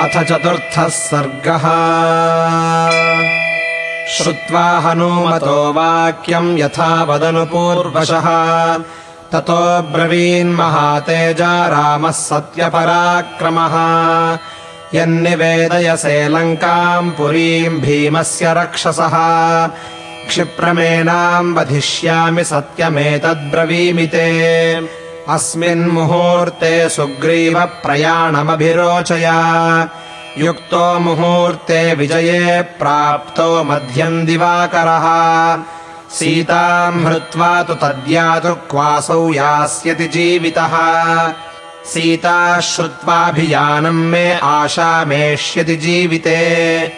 अथ चतुर्थः सर्गः। श्रुत्वा हनूमतो वाक्यम् यथा वदनुपूर्वशः ततो ब्रवीन्महातेजा रामः सत्यपराक्रमः। यन्निवेदयसे लङ्काम् पुरीम् भीमस्य रक्षसः। क्षिप्रमेनाम् वधिष्यामि सत्यमेतद्ब्रवीमि ते अस्मिन्मुहूर्ते सुग्रीवप्रयाणमभिरोचय युक्तो मुहूर्ते विजये प्राप्तो मध्यम् दिवाकरः। सीताम् हृत्वा तु तद्यातु क्वासौ यास्यति जीवितः। सीता श्रुत्वाभियानम् मे आशामेष्यति जीविते।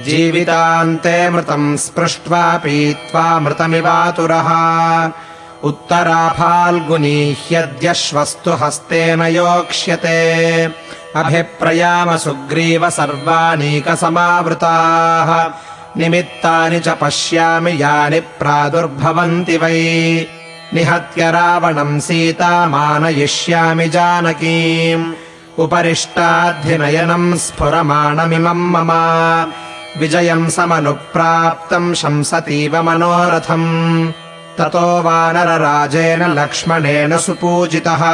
जीवितान्ते मृतम् स्पृष्ट्वा पीत्वा मृतमिवातुरः उत्तराफाल्गुनी ह्यद्यश्वस्तु हस्तेन योक्ष्यते। अभिप्रयाम सुग्रीव सर्वानीकसमावृताः निमित्तानि च पश्यामि यानि प्रादुर्भवन्ति वै। निहत्य रावणम् सीतामानयिष्यामि जानकीम्। उपरिष्टाद्धिनयनम् स्फुरमाणमिमम् मम। विजयम् समनुप्राप्तम् शंसतीव मनोरथम् ततो वानरराजेन लक्ष्मणेन सुपूजितः।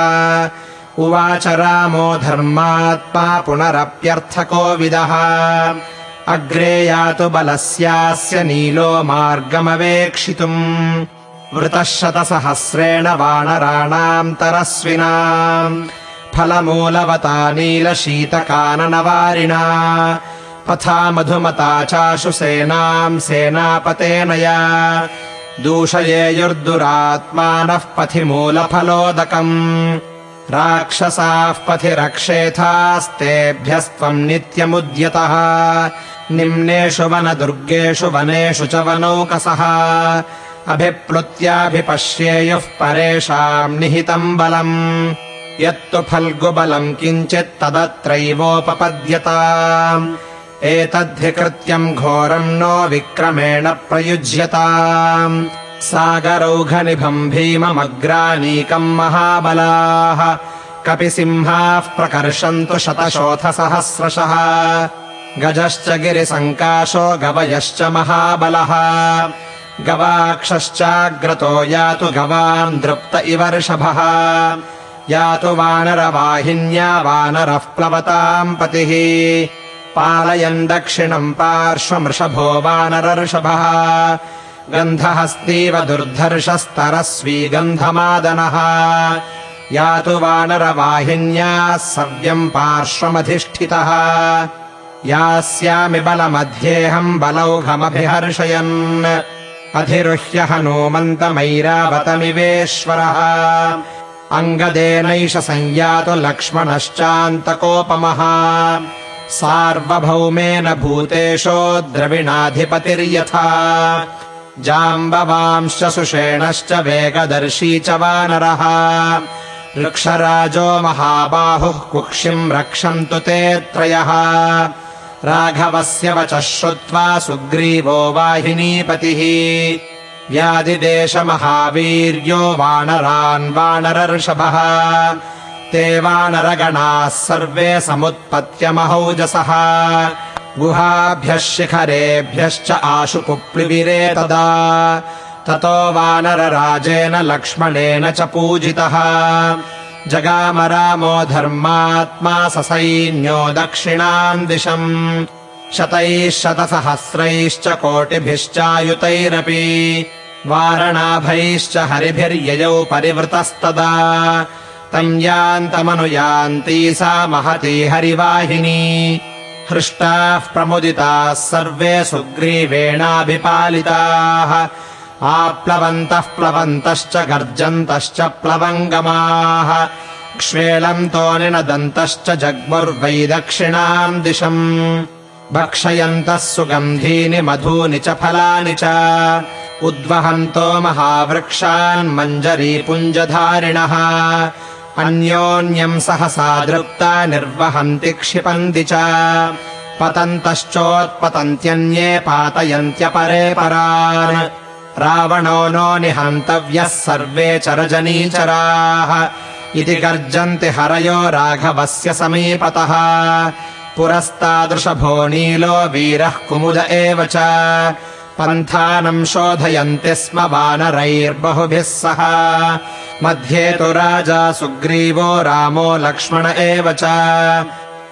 उवाच रामो धर्मात्मा पुनरप्यर्थकोविदः। अग्रे यातु बलस्यास्य नीलो मार्गमवेक्षितुम्। वृतः शतसहस्रेण वानराणाम् तरस्विनाम् फलमूलवता नीलशीतकाननवारिणा। पथा मधुमता चाशु सेनाम् सेनापतेन या दूषयेयुर्दुरात्मानः पथि मूलफलोदकम् राक्षसाः पथि रक्षेथास्तेभ्यस्त्वम् नित्यमुद्यतः। निम्नेषु वनदुर्गेषु वनेषु च वनौकसः। अभिप्लुत्याभिपश्येयुः परेषाम् निहितम् बलम्। यत्तु फल्गुबलम् किञ्चित् तदत्रैवोपपद्यता एतद्धि कृत्यम् घोरम् नो विक्रमेण प्रयुज्यता सागरौघनिभम् भीममग्रानीकम् महाबलाः। कपिसिंहाः प्रकर्षन्तु शतशोथसहस्रशः। गजश्च गिरिसङ्काशो गवयश्च महाबलः। गवाक्षश्चाग्रतो यातु गवाम् दृप्त इवर्षभः यातु वानरवाहिन्या वानरः प्लवताम् पतिः पालयन् दक्षिणम् पार्श्वमृषभो वानरर्षभः। गन्धहस्तीव दुर्धर्षस्तरस्वी गन्धमादनः। यातु वानरवाहिन्याः सव्यम् पार्श्वमधिष्ठितः। यास्यामि बलमध्येऽहम् बलौघमभिहर्षयन् अधिरुह्य हनूमन्तमैरावतमिवेश्वरः अङ्गदेनैष संयातु लक्ष्मणश्चान्तकोपमः सार्वभौमेन भूतेशो द्रविणाधिपतिर्यथा। जाम्बवांश्च सुषेणश्च वेगदर्शी च वानरः। वृक्षराजो महाबाहुः कुक्षिम् रक्षन्तु ते त्रयः। राघवस्य वचः श्रुत्वा सुग्रीवो वाहिनीपतिः। व्याधिदेशमहावीर्यो वानरान् वानरर्षभः ते वानरगणाः सर्वे समुत्पत्त्यमहौजसः गुहाभ्यः शिखरेभ्यश्च आशु पुप्लिविरे तदा। ततो वानरराजेन लक्ष्मणेन च पूजितः। जगाम रामो धर्मात्मा ससैन्यो दक्षिणाम् दिशम्। शतैः शतसहस्रैश्च कोटिभिश्चायुतैरपि। वारणाभैश्च हरिभिर्ययौ परिवृतस्तदा तम् यान्तमनुयान्ती सा महती हरिवाहिनी। हृष्टाः प्रमुदिताः सर्वे सुग्रीवेणाभिपालिताः। आप्लवन्तः प्लवन्तश्च गर्जन्तश्च प्लवङ्गमाः। क्ष्वेलन्तो निनदन्तश्च जग्मुर्वै दक्षिणाम् दिशम्। भक्षयन्तः सुगन्धीनि मधूनि च फलानि च। उद्वहन्तो महावृक्षान् मञ्जरीपुञ्जधारिणः अन्योन्यम् सहसा दृप्ता निर्वहन्ति क्षिपन्ति च। पतन्तश्चोत्पतन्त्यन्ये पातयन्त्यपरे परान्। रावणो नो निहन्तव्यः सर्वे चरजनीचराः इति गर्जन्ति हरयो राघवस्य समीपतः। पुरस्तादृशभो नीलो वीरः कुमुद एव च पन्थानम् शोधयन्ति स्म वानरैर्बहुभिः सह। मध्ये तु राजा सुग्रीवो रामो लक्ष्मण एव च।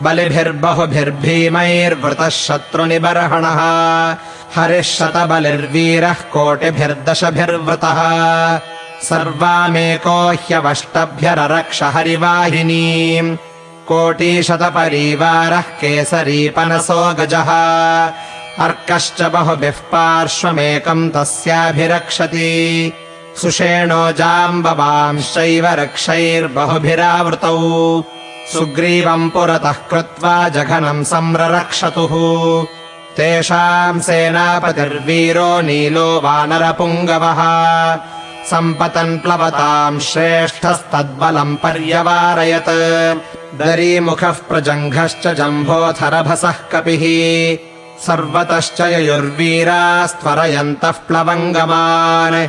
बलिभिर्बहुभिर्भीमैर्वृतः शत्रुनिबर्हणः हरिः शतबलिर्वीरः कोटिभिर्दशभिर्वृतः। सर्वामेको ह्यवष्टभ्यररक्ष हरिवाहिनीम् कोटिशतपरीवारः केसरीपनसो गजः अर्कश्च बहुभिः पार्श्वमेकम् तस्याभिरक्षति। सुषेणो जाम्बवांश्चैव रक्षैर्बहुभिरावृतौ। सुग्रीवम् पुरतः कृत्वा जघनम् संररक्षतुः। तेषाम् सेनापतिर्वीरो नीलो वानरपुङ्गवः। सम्पतन् प्लवताम् श्रेष्ठस्तद्बलम् पर्यवारयत्। दरीमुखः प्रजङ्घश्च जम्भोऽथरभसः कपिः सर्वतश्च ययुर्वीरास्त्वरयन्तः प्लवङ्गमान्।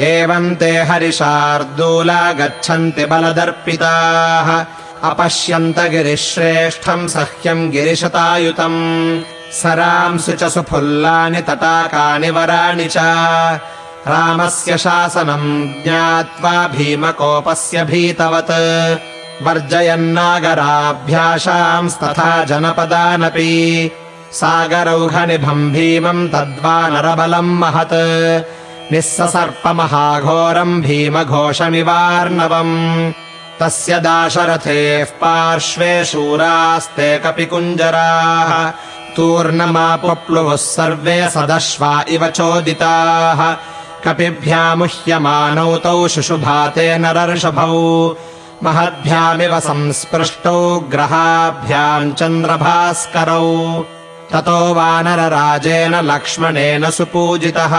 एवम् ते हरिशार्दूला गच्छन्ति बलदर्पिताः। अपश्यन्त गिरिश्रेष्ठम् सह्यम् गिरिशतायुतम्। सरांसि च सुफुल्लानि तटाकानि वराणि च। रामस्य शासनम् ज्ञात्वा भीमकोपस्य भीतवत्। वर्जयन्नागराभ्याशांस्तथा जनपदानपि सागरौघनिभम् भीमम् तद्वानरबलम् महत्। निःससर्पमहाघोरम् भीमघोषमिवार्णवम्। तस्य दाशरथेः पार्श्वे शूरास्ते कपिकुञ्जराः। तूर्णमापप्लुवुः सर्वे सदश्वा इव चोदिताः। कपिभ्यामुह्यमानौ तौ शुशुभाते नरर्षभौ। महद्भ्यामिव संस्पृष्टौ ग्रहाभ्याम् चन्द्रभास्करौ ततो वानरराजेन लक्ष्मणेन सुपूजितः।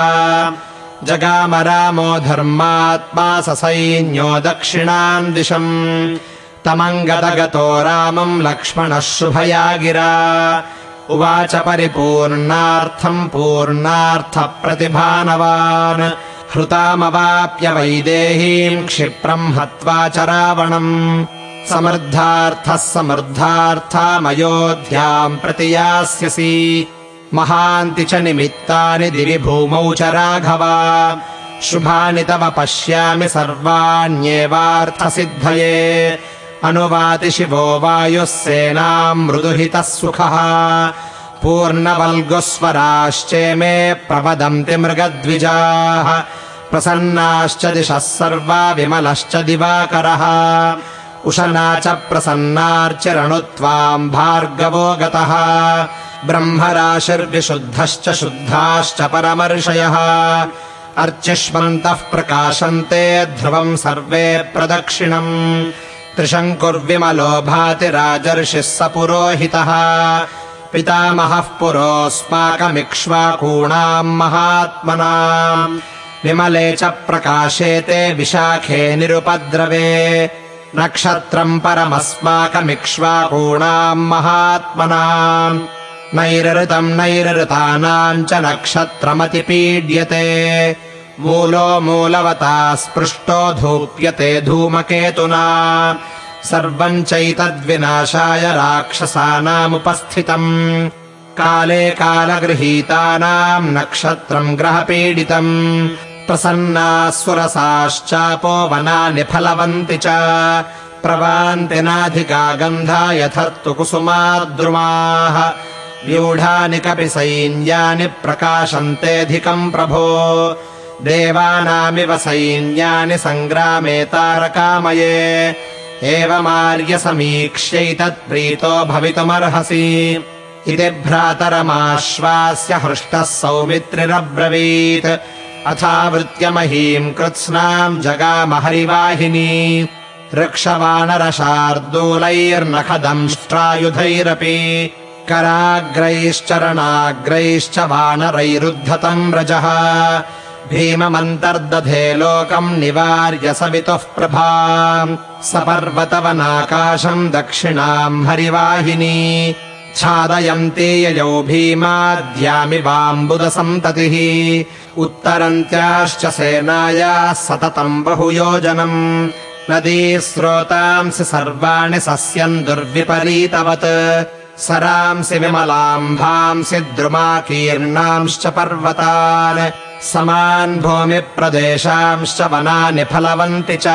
जगाम रामो धर्मात्मा ससैन्यो दक्षिणाम् दिशम्। तमङ्गतगतो रामम् लक्ष्मणः शुभया गिरा उवाच परिपूर्णार्थम् पूर्णार्थप्रतिभानवान्। हृतामवाप्य वैदेहीम् क्षिप्रम् हत्वा च रावणम् समृद्धार्थः समृद्धार्थामयोध्याम् प्रति यास्यसि। महान्ति च निमित्तानि दिवि भूमौ च राघव। शुभानि तव पश्यामि सर्वाण्येवार्थसिद्धये। अनुवाति शिवो वायुः सेनाम् मृदुहितः सुखः पूर्णवल्गुस्वराश्चेमे प्रवदन्ति मृगद्विजाः। प्रसन्नाश्च दिशः सर्वा विमलश्च दिवाकरः उशना च प्रसन्नार्चिरणुत्वाम् भार्गवो गतः। ब्रह्मराशिर्विशुद्धश्च शुद्धाश्च परमर्षयः। अर्चिष्मन्तः प्रकाशन्ते ध्रुवम् सर्वे प्रदक्षिणम्। त्रिशङ्कुर्विमलो भाति राजर्षिः स पुरोहितः। पितामहः पुरोऽस्माकमिक्ष्वाकूणाम् महात्मनाम्। विमले च प्रकाशेते विशाखे निरुपद्रवे नक्षत्रम् परमस्माकमिक्ष्वाकूणाम् महात्मनाम्। नैरृतम् नैरृतानाम् च नक्षत्रमतिपीड्यते। मूलो मूलवता स्पृष्टो धूप्यते धूमकेतुना। सर्वम् चैतद्विनाशाय राक्षसानामुपस्थितम्। काले कालगृहीतानाम् नक्षत्रम् ग्रहपीडितम् प्रसन्नाः सुरसाश्चापो वनानि फलवन्ति च। प्रवान्ति नाधिका गन्धा यथर्तु कुसुमाद्रुमाः। व्यूढानि कपि सैन्यानि प्रकाशन्तेऽधिकम् प्रभो। देवानामिव सैन्यानि सङ्ग्रामे तारकामये। एवमार्यसमीक्ष्यैतत्प्रीतो भवितुमर्हसि। इति भ्रातरमाश्वास्य हृष्टः सौमित्रिरब्रवीत् अथावृत्यमहीम् कृत्स्नाम् जगामहरिवाहिनी ऋक्षवानरशार्दूलैर्नखदंष्ट्रायुधैरपि कराग्रैश्चरणाग्रैश्च वानरैरुद्धतम् व्रजः। भीममन्तर्दधे लोकम् निवार्य सवितुः प्रभा। स पर्वतवनाकाशम् दक्षिणाम् हरिवाहिनी छादयन्ती ययौ भीमाद्यामिवाम्बुदसन्ततिः उत्तरन्त्याश्च सेनायाः सततम् बहुयोजनम्। नदी स्रोतांसि सर्वाणि सस्यम् दुर्विपरीतवत्। सरांसि विमलाम्भांसि द्रुमाकीर्णांश्च पर्वतान्। समान् भूमिप्रदेशांश्च वनानि फलवन्ति च।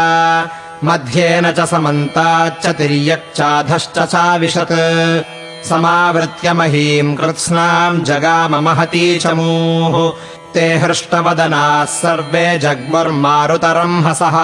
मध्येन च समन्ताच्च तिर्यक्चाधश्च चाविशत् समावृत्य महीम् कृत्स्नाम् जगाम महती चमूः ते हृष्टवदनाः सर्वे जग्मुर्मारुतरम् हसः।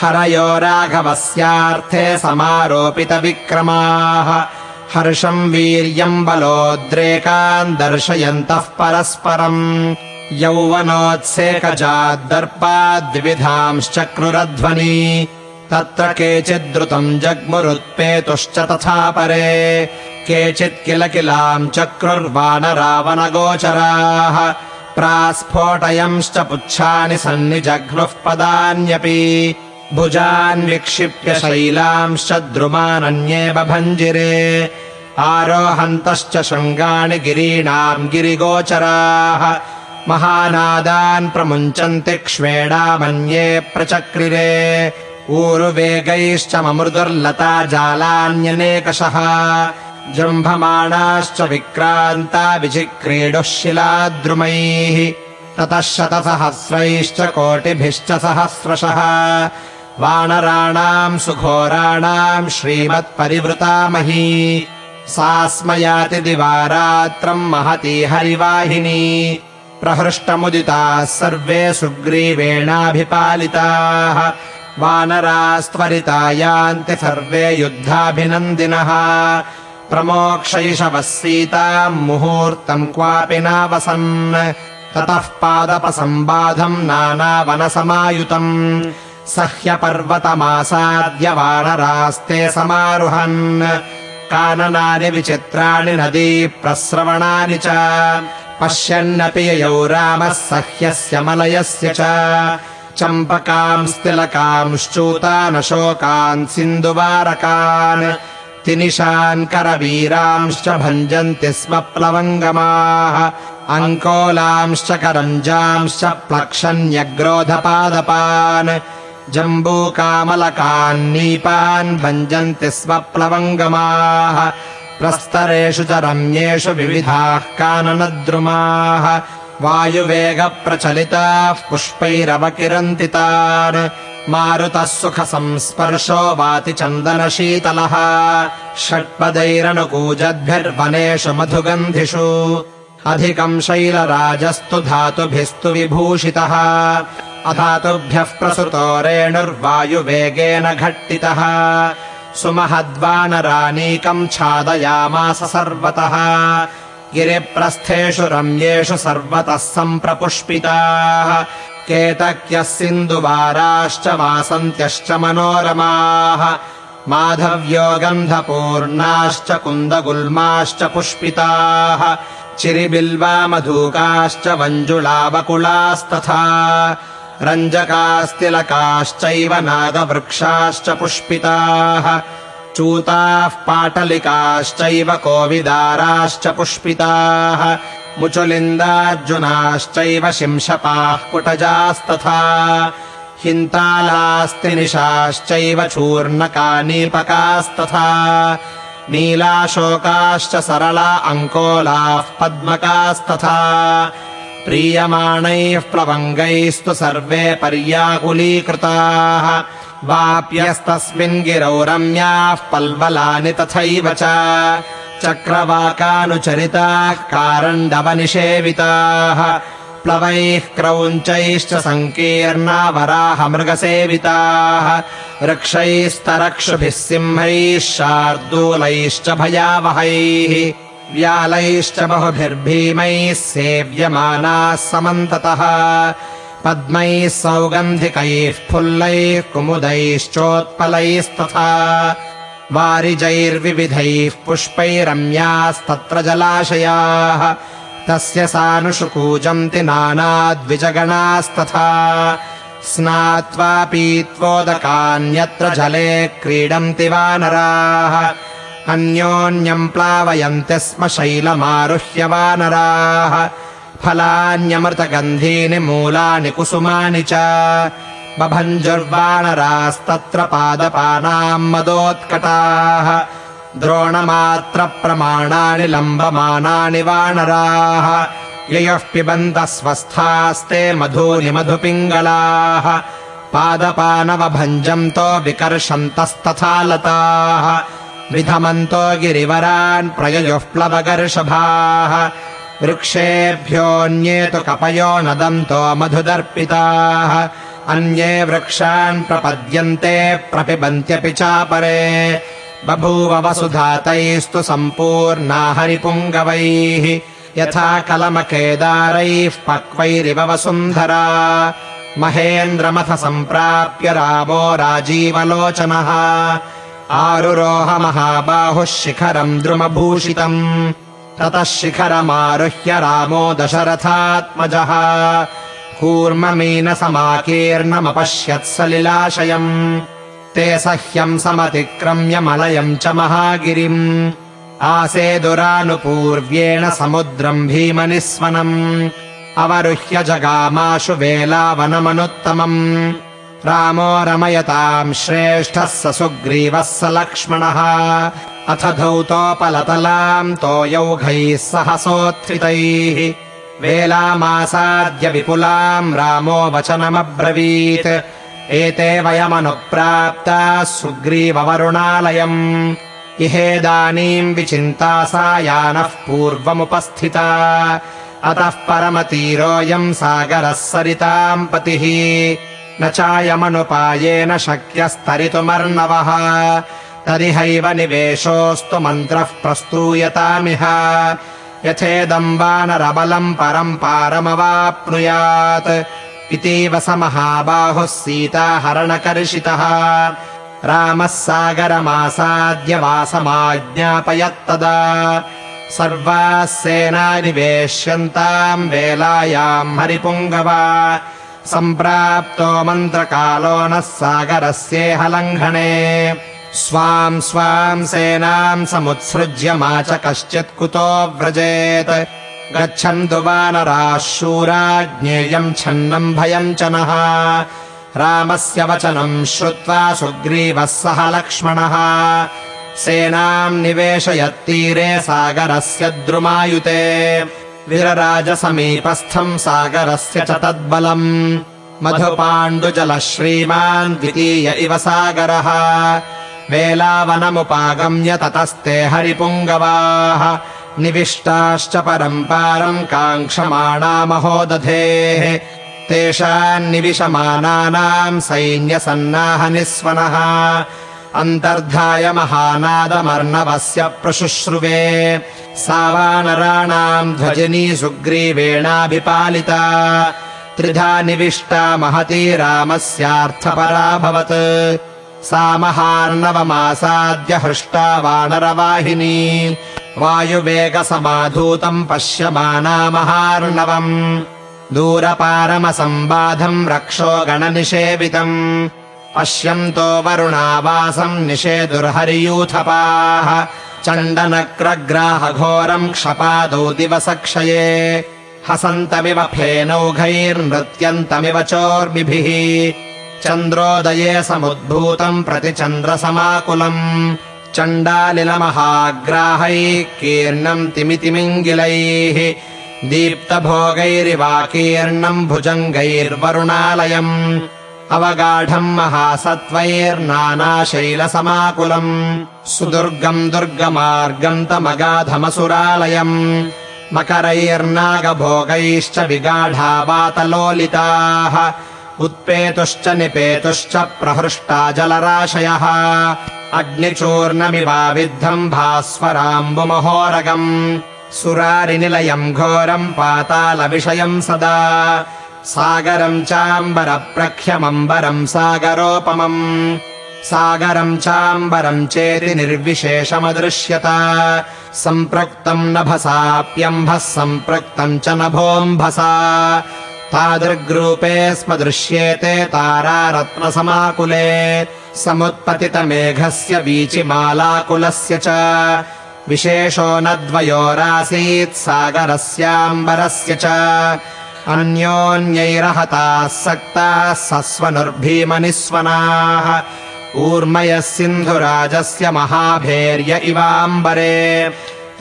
हरयो राघवस्यार्थे समारोपितविक्रमाः। हर्षम् वीर्यम् बलोद्रेकान् दर्शयन्तः परस्परम्। यौवनोत्सेकजाद्दर्पाद्विविधांश्चक्रुरध्वनि। तत्र केचिद्रुतम् जग्मुरुत्पेतुश्च तथा परे केचित् किल किलाम् चक्रुर्वानरावनगोचराः। प्रास्फोटयंश्च पुच्छानि सन्निजघ्नुः पदान्यपि भुजान् विक्षिप्य शैलांश्च द्रुमानन्ये बभञ्जिरे आरोहन्तश्च शृङ्गाणि गिरीणाम् गिरिगोचराः। महानादान् प्रमुञ्चन्ति क्ष्वेणामन्ये प्रचक्रिरे। ऊरुवेगैश्च ममृदुर्लता जालान्यनेकषः जृम्भमाणाश्च विक्रान्ता विचिक्रीडुः शिलाद्रुमैः। ततः शतसहस्रैश्च कोटिभिश्च सहस्रशः। वानराणाम् सुघोराणाम् श्रीमत्परिवृतामही। सा स्मयाति दिवारात्रम् महती हरिवाहिनी। प्रहृष्टमुदिताः सर्वे सुग्रीवेणाभिपालिताः। वानरास्त्वरिता यान्ति सर्वे युद्धाभिनन्दिनः प्रमोक्षैषवः सीताम् मुहूर्तम् क्वापि नावसन्। ततः पादपसम्बाधम् नानावनसमायुतम्। सह्यपर्वतमासाद्य वानरास्ते समारुहन्। काननानि विचित्राणि नदी प्रस्रवणानि च। पश्यन्नपि ययौ रामः सह्यस्य मलयस्य च। चम्पकांस्तिलकांश्चूतानशोकान् सिन्धुवारकान् तिनिशान् करवीरांश्च भञ्जन्ति स्म प्लवङ्गमाः अङ्कोलांश्च करञ्जांश्च प्लक्षन्यग्रोधपादपान् जम्बूकामलकान्नीपान् भञ्जन्ति स्म प्लवङ्गमाः प्रस्तरेषु च रम्येषु विविधाः काननद्रुमाः वायुवेगप्रचलिताः पुष्पैरवकिरन्ति तान् मारुतः सुखसंस्पर्शो वाति चन्दनशीतलः षट्पदैरनुकूजद्भिर्वनेषु मधुगन्धिषु। अधिकम् शैलराजस्तु धातुभिस्तु विभूषितः। अधातुभ्यः प्रसृतो रेणुर्वायुवेगेन घट्टितः। सुमहद्वानरानीकम् छादयामास सर्वतः। गिरिप्रस्थेषु रम्येषु सर्वतः सम्प्रपुष्पिताः केतक्यः सिन्धुवाराश्च वासन्त्यश्च मनोरमाः माधव्यो गन्धपूर्णाश्च कुन्दगुल्माश्च पुष्पिताः चिरिबिल्वामधूकाश्च वञ्जुलावकुलास्तथा रञ्जकास्तिलकाश्चैव नागवृक्षाश्च पुष्पिताः चूताः पाटलिकाश्चैव कोविदाराश्च पुष्पिताः मुचुलिन्दार्जुनाश्चैव शिंशपाः कुटजास्तथा। हिन्तालास्तिनिशाश्चैव चूर्णकानीपकास्तथा नीलाशोकाश्च सरला अङ्कोलाः पद्मकास्तथा। प्रीयमाणैः प्लवङ्गैस्तु सर्वे पर्याकुलीकृताः। वाप्यस्तस्मिन् गिरौ रम्याः पल्वलानि तथैव च चक्रवाकानुचरिताः कारण्डवनिषेविताः। प्लवैः क्रौञ्चैश्च सङ्कीर्णा वराहमृगसेविताः वृक्षैस्तरक्षुभिः सिंहैः शार्दूलैश्च भयावहैः। व्यालैश्च बहुभिर्भीमैः सेव्यमानाः समन्ततः। पद्मैः सौगन्धिकैः फुल्लैः कुमुदैश्चोत्पलैस्तथा वारिजैर्विविधैः पुष्पैरम्यास्तत्र जलाशयाः। तस्य सानुषु कूजन्ति नानाद्विजगणास्तथा। स्नात्वा पीत्वोदकान्यत्र जले क्रीडन्ति वानराः। अन्योन्यम् प्लावयन्ति स्म शैलमारुह्य वानराः। फलान्यमृतगन्धीनि मूलानि कुसुमानि च बभञ्जुर्वानरास्तत्र पादपानाम् मदोत्कटाः। द्रोणमात्रप्रमाणानि लम्बमानानि वानराः। ययोः पिबन्तः स्वस्थास्ते मधूनि मधुपिङ्गलाः। पादपानवभञ्जन्तो विकर्षन्तस्तथा लताः। विधमन्तो गिरिवरान् प्रययोः प्लवगर्षभाः। वृक्षेभ्योऽन्ये तु कपयो नदन्तो मधुदर्पिताः अन्ये वृक्षान् प्रपद्यन्ते प्रपिबन्त्यपि चापरे। बभूव वसुधातैस्तु सम्पूर्णा हरिपुङ्गवैः यथा कलमकेदारैः पक्वैरिव वसुन्धरा। महेन्द्रमथ सम्प्राप्य रामो राजीवलोचनः। आरुरोह महाबाहुः शिखरम् द्रुमभूषितम्। ततः शिखरमारुह्य रामो दशरथात्मजः कूर्ममीनसमाकीर्णमपश्यत्सलिलाशयम् ते सह्यम् समतिक्रम्य मलयम् च महागिरिम्। आसेदुरानुपूर्व्येण समुद्रम् भीमनिस्वनम्। अवरुह्य जगामाशु वेलावनमनुत्तमम्। रामो रमयताम् श्रेष्ठः स सुग्रीवः स लक्ष्मणः। अथ धौतोपलतलाम् तोयौघैः सहसोत्थितैः वेलामासाद्य विपुलाम् रामो वचनमब्रवीत्। एते वयमनुप्राप्ताः सुग्रीववरुणालयम्। इहेदानीम् विचिन्ता सा यानः पूर्वमुपस्थिता। अतः परमतीरोऽयम् सागरः सरिताम् पतिः। न चायमनुपायेन शक्यस्तरितुमर्णवः। तदिहैव निवेशोऽस्तु मन्त्रः प्रस्तूयतामिह यथेदम् वानरबलम् परम् पारमवाप्नुयात्। इतीव स महाबाहुः सीताहरणकर्षितः। रामः सागरमासाद्य वासमाज्ञापयत्तदा। सर्वाः सेनानिवेश्यन्ताम् वेलायाम् हरिपुङ्गवा। सम्प्राप्तो मन्त्रकालो नः सागरस्येह लङ्घने स्वाम् स्वाम् सेनाम् समुत्सृज्य मा च कश्चित् कुतो व्रजेत्। गच्छन्तु वानराः शूरा ज्ञेयम् छन्नम् भयम् च नः। रामस्य वचनम् श्रुत्वा सुग्रीवः सह लक्ष्मणः। सेनाम् निवेशयत्तीरे सागरस्य द्रुमायुते। विरराजसमीपस्थम् सागरस्य च तद्बलम्। मधुपाण्डुजलः श्रीमान् द्वितीय इव सागरः वेलावनमुपागम्य ततस्ते हरिपुङ्गवाः। निविष्टाश्च परम्पारम् काङ्क्षमाणा महोदधेः। तेषान्निविशमानानाम् सैन्यसन्नाहनिस्वनः अन्तर्धाय महानादमर्णवस्य प्रशुश्रुवे। सा वानराणाम् ध्वजिनी सुग्रीवेणाभिपालिता। त्रिधा निविष्टा महती रामस्यार्थपराभवत् सा महार्णवमासाद्य हृष्टा वानरवाहिनी वायुवेगसमाधूतम् पश्यमाना महार्णवम् दूरपारमसम्बाधम् रक्षो गणनिषेवितम्। पश्यन्तो वरुणावासम् निषेदुर्हरियूथपाः चण्डनक्रग्राहघोरम् क्षपादौ दिवसक्षये। हसन्तमिव फेनौघैर्नृत्यन्तमिव चोर्मिभिः चन्द्रोदये समुद्भूतम् प्रति चन्द्रसमाकुलम्। चण्डालिलमहाग्राहैः कीर्णम् तिमितिमिङ्गिलैः। दीप्तभोगैरिवाकीर्णम् भुजङ्गैर्वरुणालयम्। अवगाढम् महासत्त्वैर्नानाशैलसमाकुलम्। सुदुर्गम् दुर्गमार्गम् तमगाधमसुरालयम्। मकरैर्नागभोगैश्च विगाढा वातलोलिताः उत्पेतुश्च निपेतुश्च प्रहृष्टा जलराशयः। अग्निचूर्णमिवाविद्धम् भास्वराम्बुमहोरगम्। सुरारिनिलयम् घोरम् पातालविषयम् सदा। सागरम् चाम्बरप्रख्यमम्बरम् सागरोपमम्। सागरम् चाम्बरम् चेति निर्विशेषमदृश्यत। सम्पृक्तम् नभसाप्यम्भः सम्पृक्तम् च नभोऽम्भसा तादृग्रूपे स्म दृश्येते तारारत्नसमाकुले समुत्पतितमेघस्य वीचिमालाकुलस्य च। विशेषो न द्वयोरासीत् सागरस्याम्बरस्य च। अन्योन्यैरहताः सक्ताः सस्वनुर्भीमनिस्वनाः। ऊर्मयः सिन्धुराजस्य महाभेर्य इवाम्बरे।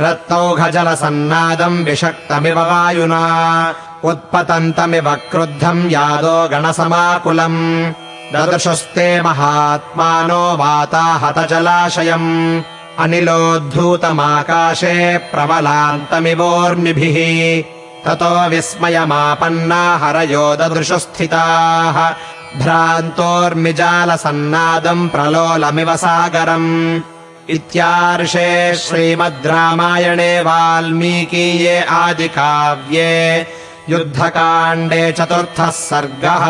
रत्तौघजलसन्नादम् विषक्तमिव वायुना उत्पतन्तमिव क्रुद्धम् यादो गणसमाकुलम्। ददृशस्ते महात्मानो वाताहतजलाशयम्। अनिलोद्धूतमाकाशे प्रबलान्तमिवोर्मिभिः। ततो विस्मयमापन्ना हरयो ददृशुस्थिताः। भ्रान्तोर्मिजालसन्नादम् प्रलोलमिव सागरम्। इत्यार्षे श्रीमद् रामायणे वाल्मीकीये आदिकाव्ये युद्धकाण्डे चतुर्थः सर्गः